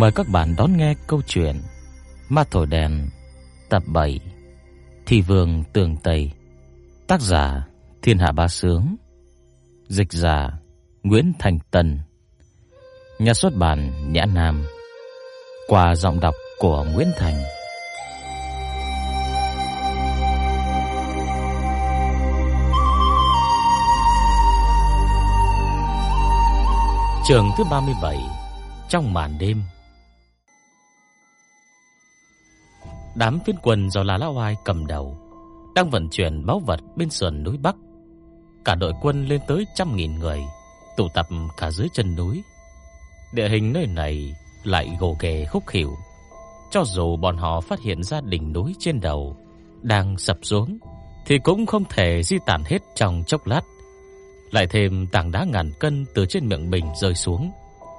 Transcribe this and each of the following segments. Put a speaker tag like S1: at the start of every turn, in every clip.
S1: Mời các bạn đón nghe câu chuyện Ma Thổi Đèn, tập 7 Thị Vương Tường Tây, Tác giả Thiên Hạ Ba Sướng, Dịch giả Nguyễn Thành Tân, Nhà xuất bản Nhã Nam, Qua giọng đọc của Nguyễn Thành. Trường thứ 37 Trong màn đêm Đám phiên quân do La Lão Oai cầm đầu đang vận chuyển báu vật bên sườn núi Bắc. Cả đội quân lên tới trăm nghìn người, tụ tập cả dưới chân núi. Địa hình nơi này lại gồ ghề khúc khỉu. Cho dù bọn họ phát hiện ra đỉnh núi trên đầu đang sập xuống, thì cũng không thể di tản hết trong chốc lát. Lại thêm tảng đá ngàn cân từ trên miệng bình rơi xuống,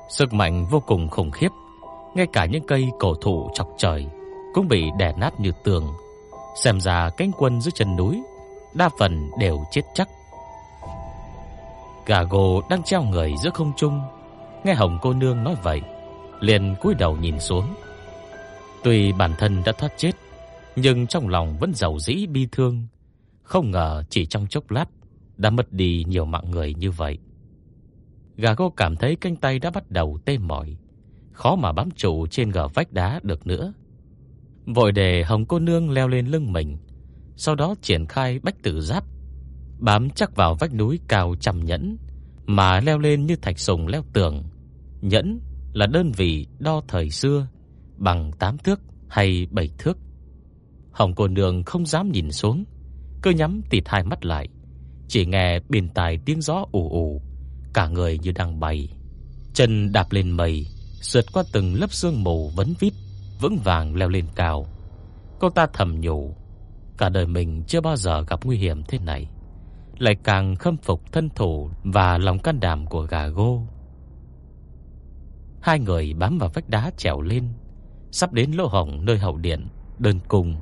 S1: sức mạnh vô cùng khủng khiếp. Ngay cả những cây cổ thụ chọc trời cũng bị đè nát như tường. Xem ra cánh quân dưới chân núi đa phần đều chết chắc. Gà gồ đang treo người giữa không trung, nghe Hồng cô nương nói vậy, liền cúi đầu nhìn xuống. Tuy bản thân đã thoát chết, nhưng trong lòng vẫn giàu dĩ bi thương, không ngờ chỉ trong chốc lát đã mất đi nhiều mạng người như vậy. Gà cô cảm thấy cánh tay đã bắt đầu tê mỏi, khó mà bám trụ trên gờ vách đá được nữa. Vội để Hồng cô nương leo lên lưng mình, sau đó triển khai bách tử giáp, bám chắc vào vách núi cao trăm nhẫn, mà leo lên như thạch sùng leo tường. Nhẫn là đơn vị đo thời xưa, bằng 8 thước hay 7 thước. Hồng cô nương không dám nhìn xuống, cứ nhắm tịt hai mắt lại, chỉ nghe bên tai tiếng gió ù ù, cả người như đang bay. Chân đạp lên mây, sượt qua từng lớp sương mù vấn vít, vững vàng leo lên cao. Cô ta thầm nhủ, cả đời mình chưa bao giờ gặp nguy hiểm thế này, lại càng khâm phục thân thủ và lòng can đảm của gà gô. Hai người bám vào vách đá trèo lên, sắp đến lỗ hổng nơi hậu điện đơn cùng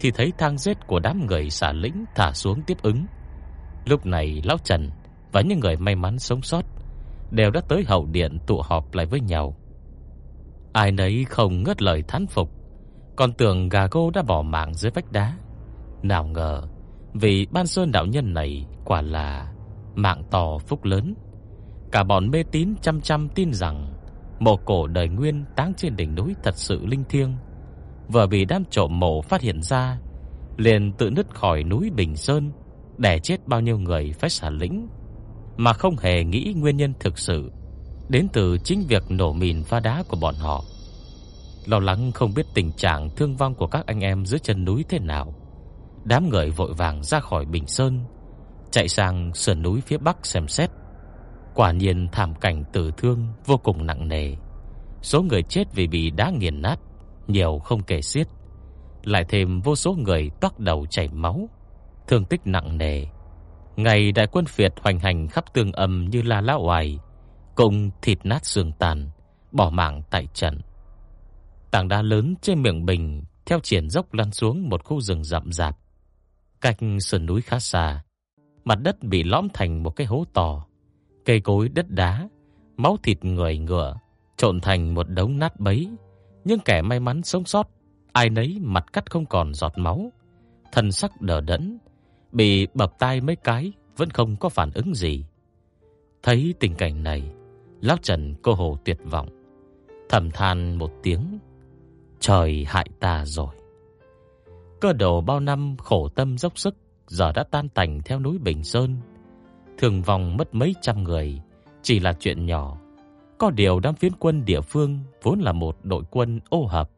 S1: thì thấy thang rết của đám người xả lĩnh thả xuống tiếp ứng. Lúc này lão Trần và những người may mắn sống sót đều đã tới hậu điện tụ họp lại với nhau. Ai nấy không ngớt lời thán phục, còn tưởng gà gô đã bỏ mạng dưới vách đá. Nào ngờ, vì ban sơn đạo nhân này quả là mạng to phúc lớn. Cả bọn mê tín chăm chăm tin rằng mộ cổ đời nguyên táng trên đỉnh núi thật sự linh thiêng. Vừa bị đám trộm mộ phát hiện ra, liền tự nứt khỏi núi Bình Sơn, đè chết bao nhiêu người phải xả lĩnh, mà không hề nghĩ nguyên nhân thực sự đến từ chính việc nổ mìn pha đá của bọn họ. Lo lắng không biết tình trạng thương vong của các anh em dưới chân núi thế nào. Đám người vội vàng ra khỏi Bình Sơn, chạy sang sườn núi phía bắc xem xét. Quả nhiên thảm cảnh tử thương vô cùng nặng nề. Số người chết vì bị đá nghiền nát nhiều không kể xiết, lại thêm vô số người toát đầu chảy máu, thương tích nặng nề. Ngày đại quân Việt hoành hành khắp tương âm như la lá oải, cùng thịt nát xương tàn, bỏ mạng tại trận. Tảng đá lớn trên miệng bình theo triển dốc lăn xuống một khu rừng rậm rạp. Cách sườn núi khá xa, mặt đất bị lõm thành một cái hố to, cây cối đất đá, máu thịt người ngựa trộn thành một đống nát bấy. Nhưng kẻ may mắn sống sót, ai nấy mặt cắt không còn giọt máu, thân sắc đờ đẫn, bị bập tai mấy cái vẫn không có phản ứng gì. Thấy tình cảnh này, Lão Trần cô hồ tuyệt vọng, thầm than một tiếng, trời hại ta rồi. Cơ đồ bao năm khổ tâm dốc sức giờ đã tan tành theo núi Bình Sơn. Thường vòng mất mấy trăm người, chỉ là chuyện nhỏ. Có điều đám phiến quân địa phương vốn là một đội quân ô hợp.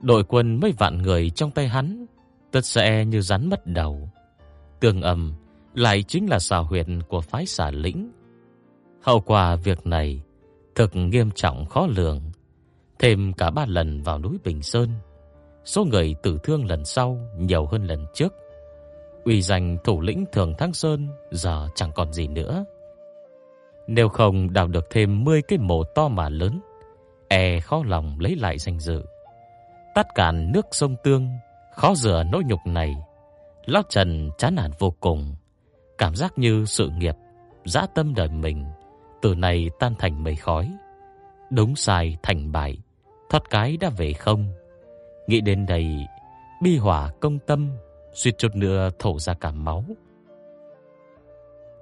S1: Đội quân mấy vạn người trong tay hắn, tất sẽ như rắn mất đầu. Tương âm lại chính là xào huyệt của phái xà lĩnh Hậu quả việc này thực nghiêm trọng khó lường. Thêm cả ba lần vào núi Bình Sơn, số người tử thương lần sau nhiều hơn lần trước. Uy danh thủ lĩnh Thường Thăng Sơn giờ chẳng còn gì nữa. Nếu không đào được thêm 10 cái mộ to mà lớn, e khó lòng lấy lại danh dự. Tắt cạn nước sông Tương, khó rửa nỗi nhục này. Lão Trần chán nản vô cùng, cảm giác như sự nghiệp, dã tâm đời mình từ này tan thành mây khói. Đúng sai thành bại, thoát cái đã về không. Nghĩ đến đây, bi hỏa công tâm, suýt chút nữa thổ ra cả máu.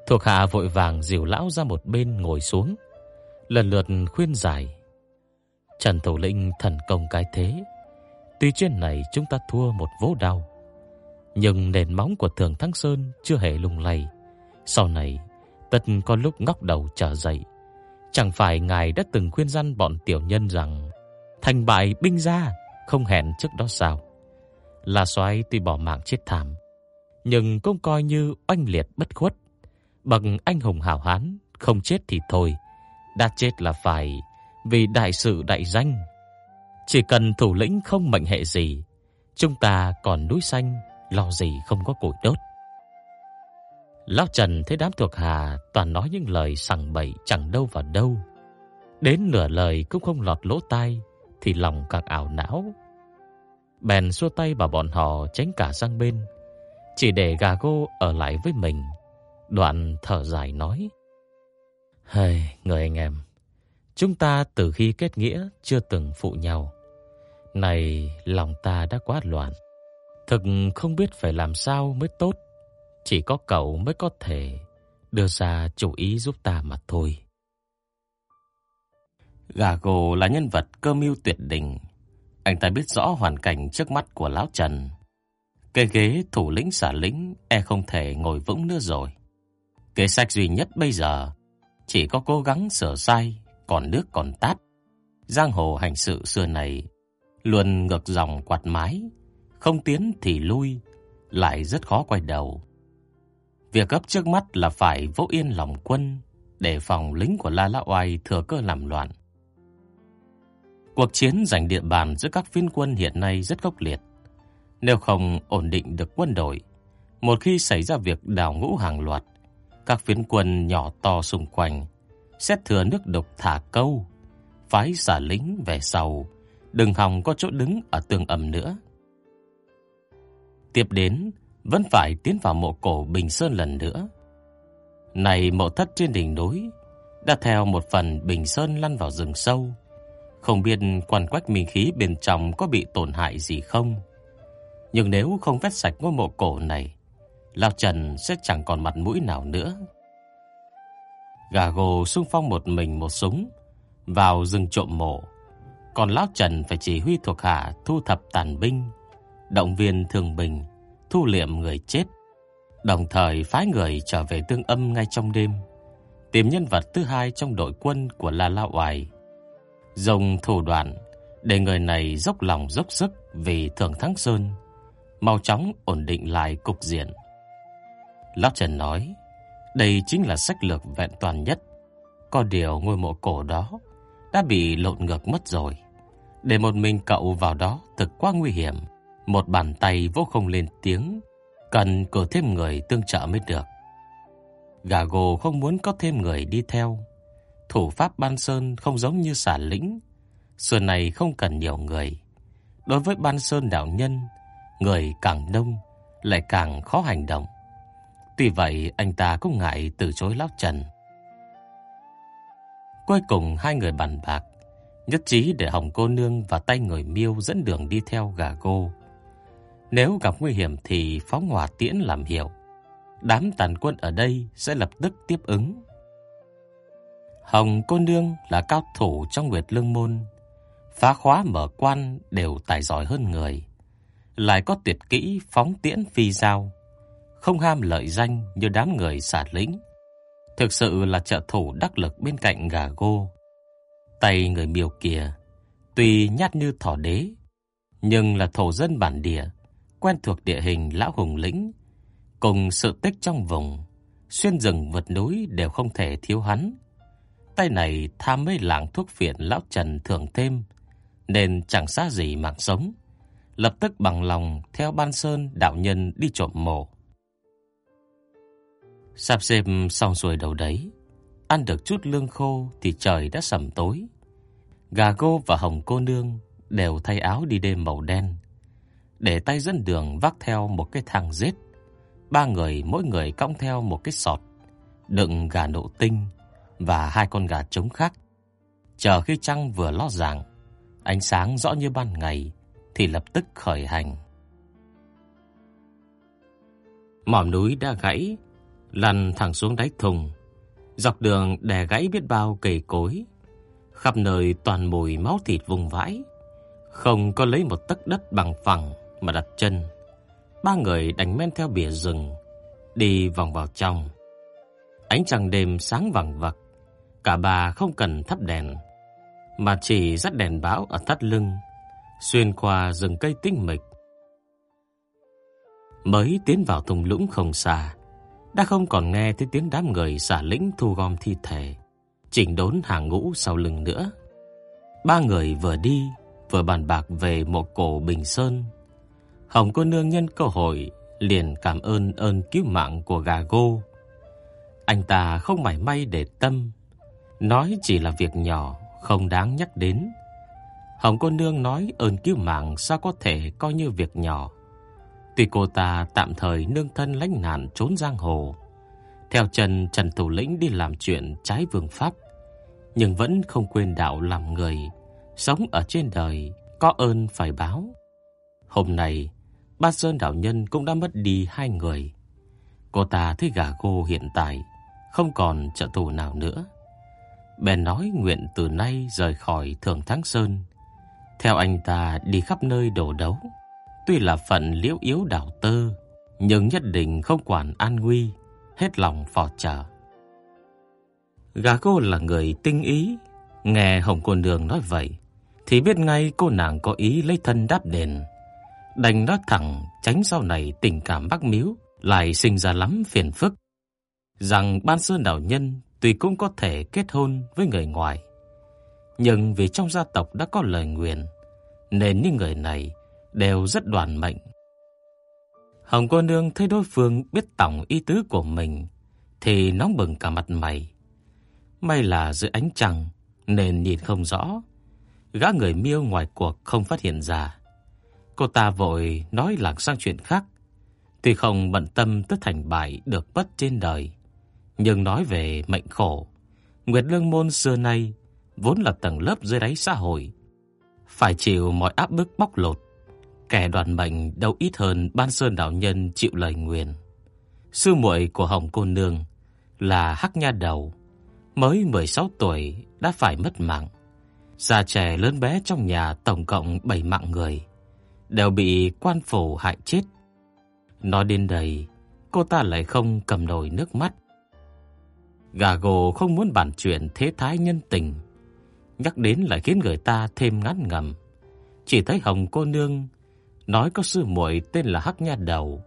S1: Thuộc hạ vội vàng dìu lão ra một bên ngồi xuống, lần lượt khuyên giải. Trần Thủ Lĩnh thần công cái thế, tuy trên này chúng ta thua một vố đau, nhưng nền móng của Thường Thắng Sơn chưa hề lung lay. Sau này, tất có lúc ngóc đầu trở dậy. Chẳng phải ngài đã từng khuyên răn bọn tiểu nhân rằng thành bại binh ra, không hẹn trước đó sao? Là soái tuy bỏ mạng chết thảm, nhưng cũng coi như oanh liệt bất khuất. Bằng anh hùng hảo hán, không chết thì thôi, đã chết là phải vì đại sự đại danh. Chỉ cần thủ lĩnh không mệnh hệ gì, chúng ta còn núi xanh, lo gì không có củi đốt. Lão Trần thấy đám thuộc hạ toàn nói những lời sằng bậy chẳng đâu vào đâu. Đến nửa lời cũng không lọt lỗ tai thì lòng càng ảo não. Bèn xua tay bảo bọn họ tránh cả sang bên, chỉ để gà gô ở lại với mình. Đoạn thở dài nói: "Hây, người anh em, chúng ta từ khi kết nghĩa chưa từng phụ nhau. Này lòng ta đã quá loạn, thực không biết phải làm sao mới tốt." Chỉ có cậu mới có thể đưa ra chủ ý giúp ta mà thôi. Gà gồ là nhân vật cơ mưu tuyệt đỉnh. Anh ta biết rõ hoàn cảnh trước mắt của Lão Trần. Cái ghế thủ lĩnh xả lĩnh e không thể ngồi vững nữa rồi. Kế sách duy nhất bây giờ chỉ có cố gắng sửa sai, còn nước còn tát. Giang hồ hành sự xưa này luôn ngược dòng quạt mái, không tiến thì lui, lại rất khó quay đầu. Việc gấp trước mắt là phải vỗ yên lòng quân, để phòng lính của La La Oai thừa cơ làm loạn. Cuộc chiến giành địa bàn giữa các phiên quân hiện nay rất khốc liệt. Nếu không ổn định được quân đội, một khi xảy ra việc đào ngũ hàng loạt, các phiến quân nhỏ to xung quanh sẽ thừa nước độc thả câu, phái xả lính về sau, đừng hòng có chỗ đứng ở tường ẩm nữa. Tiếp đến vẫn phải tiến vào mộ cổ Bình Sơn lần nữa. Này mộ thất trên đỉnh núi đã theo một phần Bình Sơn lăn vào rừng sâu, không biết quan quách minh khí bên trong có bị tổn hại gì không. Nhưng nếu không vét sạch ngôi mộ cổ này, Lão Trần sẽ chẳng còn mặt mũi nào nữa. Gà gồ xung phong một mình một súng vào rừng trộm mộ, còn Lão Trần phải chỉ huy thuộc hạ thu thập tàn binh, động viên thường bình, thu liệm người chết, đồng thời phái người trở về tương âm ngay trong đêm, tìm nhân vật thứ hai trong đội quân của La La Oai. Dùng thủ đoạn để người này dốc lòng dốc sức vì Thường Thắng Sơn, mau chóng ổn định lại cục diện. Lão Trần nói, đây chính là sách lược vẹn toàn nhất. Có điều ngôi mộ cổ đó đã bị lộn ngược mất rồi. Để một mình cậu vào đó thực quá nguy hiểm. Một bàn tay vô không lên tiếng, cần cử thêm người tương trợ mới được. Gà gồ không muốn có thêm người đi theo. Thủ pháp Ban Sơn không giống như xả lĩnh. Xưa này không cần nhiều người. Đối với Ban Sơn đạo nhân, người càng đông lại càng khó hành động. Tuy vậy anh ta cũng ngại từ chối Lão Trần. Cuối cùng hai người bàn bạc, nhất trí để Hồng cô nương và tay người Miêu dẫn đường đi theo gà gô. Nếu gặp nguy hiểm thì phóng hỏa tiễn làm hiệu. Đám tàn quân ở đây sẽ lập tức tiếp ứng. Hồng cô nương là cao thủ trong Nguyệt Lương môn, phá khóa mở quan đều tài giỏi hơn người, lại có tuyệt kỹ phóng tiễn phi dao, không ham lợi danh như đám người xả lĩnh, Thực sự là trợ thủ đắc lực bên cạnh gà gô. Tay người miêu kia, tuy nhát như thỏ đế, nhưng là thổ dân bản địa, quen thuộc địa hình lão hùng lĩnh, cùng sự tích trong vùng, xuyên rừng vượt núi đều không thể thiếu hắn. Tay này tham mấy lạng thuốc phiện lão Trần thường thêm, nên chẳng xa gì mạng sống. Lập tức bằng lòng theo ban sơn đạo nhân đi trộm mộ. Sắp xếp xong xuôi đầu đấy, ăn được chút lương khô thì trời đã sầm tối. Gà gô và hồng cô nương đều thay áo đi đêm màu đen, để tay dẫn đường vác theo một cái thang rết. Ba người mỗi người cõng theo một cái sọt đựng gà nộ tinh và hai con gà trống khác. chờ khi trăng vừa ló dạng, ánh sáng rõ như ban ngày thì lập tức khởi hành. Mỏm núi đã gãy, lăn thẳng xuống đáy thùng. Dọc đường đè gãy biết bao cây cối, khắp nơi toàn mùi máu thịt vùng vãi, không có lấy một tấc đất bằng phẳng mà đặt chân. Ba người đánh men theo bìa rừng, đi vòng vào trong. Ánh trăng đêm sáng vàng vặc, cả ba không cần thắp đèn, mà chỉ dắt đèn báo ở thắt lưng, xuyên qua rừng cây tinh mịch. Mới tiến vào thung lũng không xa, đã không còn nghe thấy tiếng đám người xả lĩnh thu gom thi thể, chỉnh đốn hàng ngũ sau lưng nữa. Ba người vừa đi, vừa bàn bạc về một cổ Bình Sơn. Hồng cô nương nhân cơ hội liền cảm ơn ơn cứu mạng của gà gô. Anh ta không mảy may để tâm, nói chỉ là việc nhỏ, không đáng nhắc đến. Hồng cô nương nói ơn cứu mạng sao có thể coi như việc nhỏ. Tuy cô ta tạm thời nương thân lánh nạn trốn giang hồ, theo chân Trần Thủ Lĩnh đi làm chuyện trái vương pháp, nhưng vẫn không quên đạo làm người, sống ở trên đời có ơn phải báo. Hôm nay, Ba Sơn đạo nhân cũng đã mất đi hai người. Cô ta thấy gà cô hiện tại không còn trợ thủ nào nữa. Bèn nói nguyện từ nay rời khỏi Thường Thắng Sơn, theo anh ta đi khắp nơi đổ đấu. Tuy là phận liễu yếu đảo tơ, nhưng nhất định không quản an nguy, hết lòng phò trợ. Gà cô là người tinh ý, nghe Hồng Cô Nương nói vậy, thì biết ngay cô nàng có ý lấy thân đáp đền. Đành nói thẳng tránh sau này tình cảm bác miếu lại sinh ra lắm phiền phức. Rằng ban sơn đạo nhân tuy cũng có thể kết hôn với người ngoài, nhưng vì trong gia tộc đã có lời nguyền, nên những người này đều rất đoàn mệnh. Hồng cô nương thấy đối phương biết tổng ý tứ của mình thì nóng bừng cả mặt mày. May là dưới ánh trăng nên nhìn không rõ. Gã người miêu ngoài cuộc không phát hiện ra. Cô ta vội nói lạc sang chuyện khác. Tuy không bận tâm tới thành bại được bất trên đời, nhưng nói về mệnh khổ, Nguyệt Lương môn xưa nay vốn là tầng lớp dưới đáy xã hội, phải chịu mọi áp bức bóc lột. Kẻ đoàn mệnh đâu ít hơn Ban Sơn đạo nhân chịu lời nguyền. Sư muội của Hồng cô nương là Hắc Nha Đầu, mới 16 tuổi đã phải mất mạng. Già trẻ lớn bé trong nhà tổng cộng 7 mạng người đều bị quan phủ hại chết. Nói đến đây, cô ta lại không cầm nổi nước mắt. Gà gồ không muốn bàn chuyện thế thái nhân tình, nhắc đến lại khiến người ta thêm ngán ngầm. Chỉ thấy Hồng cô nương nói có sư muội tên là Hắc Nha Đầu.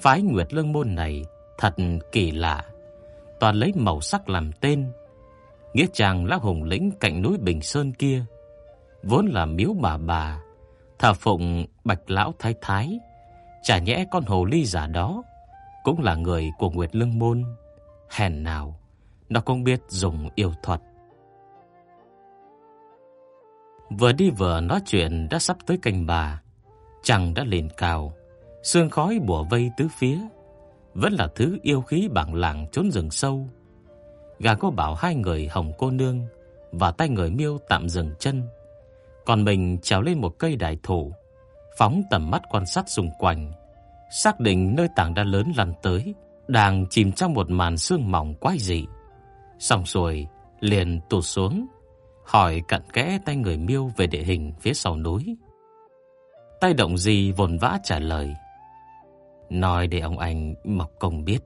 S1: Phái Nguyệt Lương môn này thật kỳ lạ, toàn lấy màu sắc làm tên. Nghĩa chàng lão hùng lĩnh cạnh núi Bình Sơn kia, vốn là miếu bà bà, thờ phụng Bạch lão thái thái, chả nhẽ con hồ ly giả đó cũng là người của Nguyệt Lương môn. Hèn nào, nó cũng biết dùng yêu thuật. Vừa đi vừa nói chuyện đã sắp tới canh bà, chẳng đã lên cao, sương khói bủa vây tứ phía, vẫn là thứ yêu khí bảng lặng trốn rừng sâu. Gà có bảo hai người hồng cô nương và tay người miêu tạm dừng chân, còn mình trèo lên một cây đại thụ, phóng tầm mắt quan sát xung quanh, xác định nơi tảng đá lớn lăn tới đang chìm trong một màn sương mỏng quái dị. Xong rồi, liền tụt xuống, hỏi cặn kẽ tay người miêu về địa hình phía sau núi. Tay động gì vồn vã trả lời. Nói để ông anh Mộc Công biết,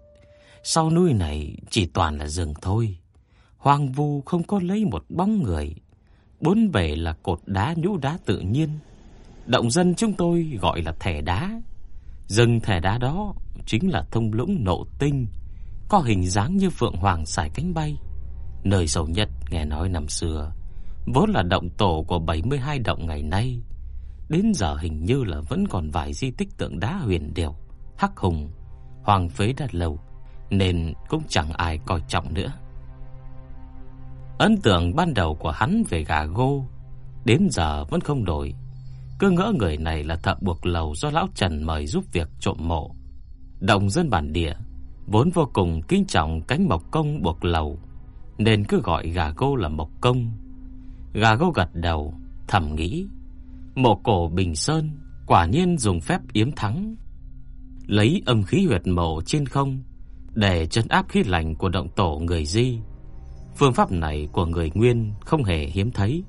S1: sau núi này chỉ toàn là rừng thôi. Hoang vu không có lấy một bóng người. Bốn bề là cột đá nhũ đá tự nhiên. Động dân chúng tôi gọi là thẻ đá. Rừng thẻ đá đó chính là thông lũng nộ tinh, có hình dáng như phượng hoàng xải cánh bay. Nơi sâu nhất nghe nói năm xưa, vốn là động tổ của 72 động ngày nay. Đến giờ hình như là vẫn còn vài di tích tượng đá huyền điệu, hắc hùng, hoàng phế đã lâu, nên cũng chẳng ai coi trọng nữa. Ấn tượng ban đầu của hắn về gà gô đến giờ vẫn không đổi. Cứ ngỡ người này là thợ buộc lầu do lão Trần mời giúp việc trộm mộ. Động dân bản địa vốn vô cùng kính trọng cánh mộc công buộc lầu, nên cứ gọi gà gô là mộc công. Gà gô gật đầu, thầm nghĩ, mộ cổ Bình Sơn quả nhiên dùng phép yếm thắng, lấy âm khí huyệt mộ trên không để trấn áp khí lạnh của động tổ người Di. Phương pháp này của người Nguyên không hề hiếm thấy.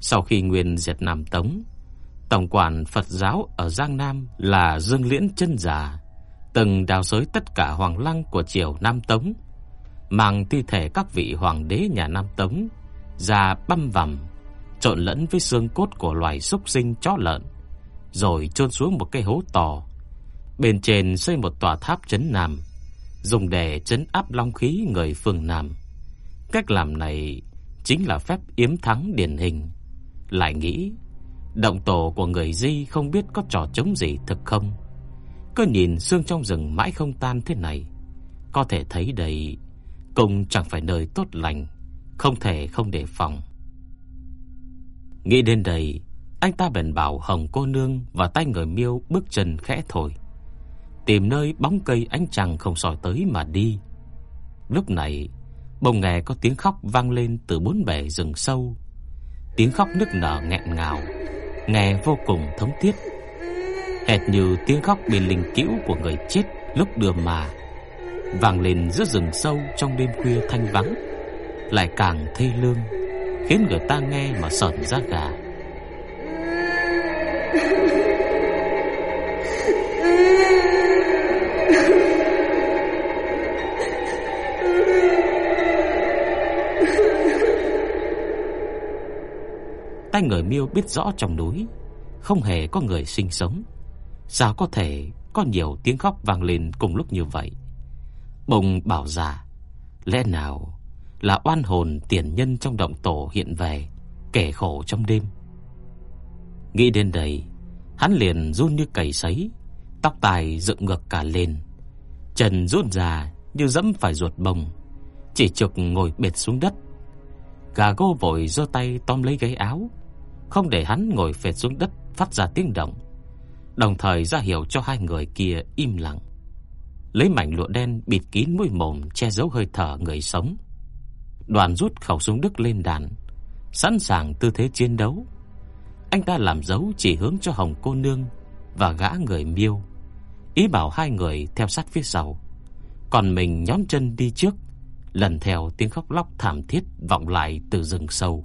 S1: Sau khi Nguyên diệt Nam Tống, tổng quản Phật giáo ở Giang Nam là Dương Liễn Chân Giả, từng đào giới tất cả hoàng lăng của triều Nam Tống, mang thi thể các vị hoàng đế nhà Nam Tống ra băm vằm, trộn lẫn với xương cốt của loài súc sinh chó lợn, rồi chôn xuống một cái hố to. Bên trên xây một tòa tháp trấn Nam, dùng để trấn áp long khí người phương Nam. Cách làm này chính là phép yếm thắng điển hình. Lại nghĩ, động tổ của người Di không biết có trò chống gì thực không. Cứ nhìn xương trong rừng mãi không tan thế này, có thể thấy đây cũng chẳng phải nơi tốt lành, không thể không đề phòng. Nghĩ đến đây, anh ta bèn bảo Hồng cô nương và tay người miêu bước chân khẽ thổi, tìm nơi bóng cây ánh trăng không soi tới mà đi. Lúc này, bỗng nghe có tiếng khóc vang lên từ bốn bể rừng sâu. Tiếng khóc nức nở nghẹn ngào, nghe vô cùng thống thiết. Hệt như tiếng khóc bị linh cữu của người chết lúc đưa mà vang lên giữa rừng sâu trong đêm khuya thanh vắng, lại càng thê lương, khiến người ta nghe mà sởn da gà. Tay người miêu biết rõ trong núi không hề có người sinh sống, sao có thể có nhiều tiếng khóc vang lên cùng lúc như vậy? Bồng bảo giả, lẽ nào là oan hồn tiền nhân trong động tổ hiện về, kẻ khổ trong đêm. Nghĩ đến đây, hắn liền run như cầy sấy, tóc tai dựng ngược cả lên, chân run ra như dẫm phải ruột bông, chỉ trực ngồi bệt xuống đất. Gà gô vội giơ tay tóm lấy gáy áo, không để hắn ngồi phệt xuống đất phát ra tiếng động, đồng thời ra hiệu cho hai người kia im lặng lấy mảnh lụa đen bịt kín mũi mồm che giấu hơi thở người sống. Đoàn rút khẩu súng Đức lên đàn, sẵn sàng tư thế chiến đấu. Anh ta làm dấu chỉ hướng cho Hồng cô nương và gã người Miêu, ý bảo hai người theo sát phía sau, còn mình nhón chân đi trước, lần theo tiếng khóc lóc thảm thiết vọng lại từ rừng sâu.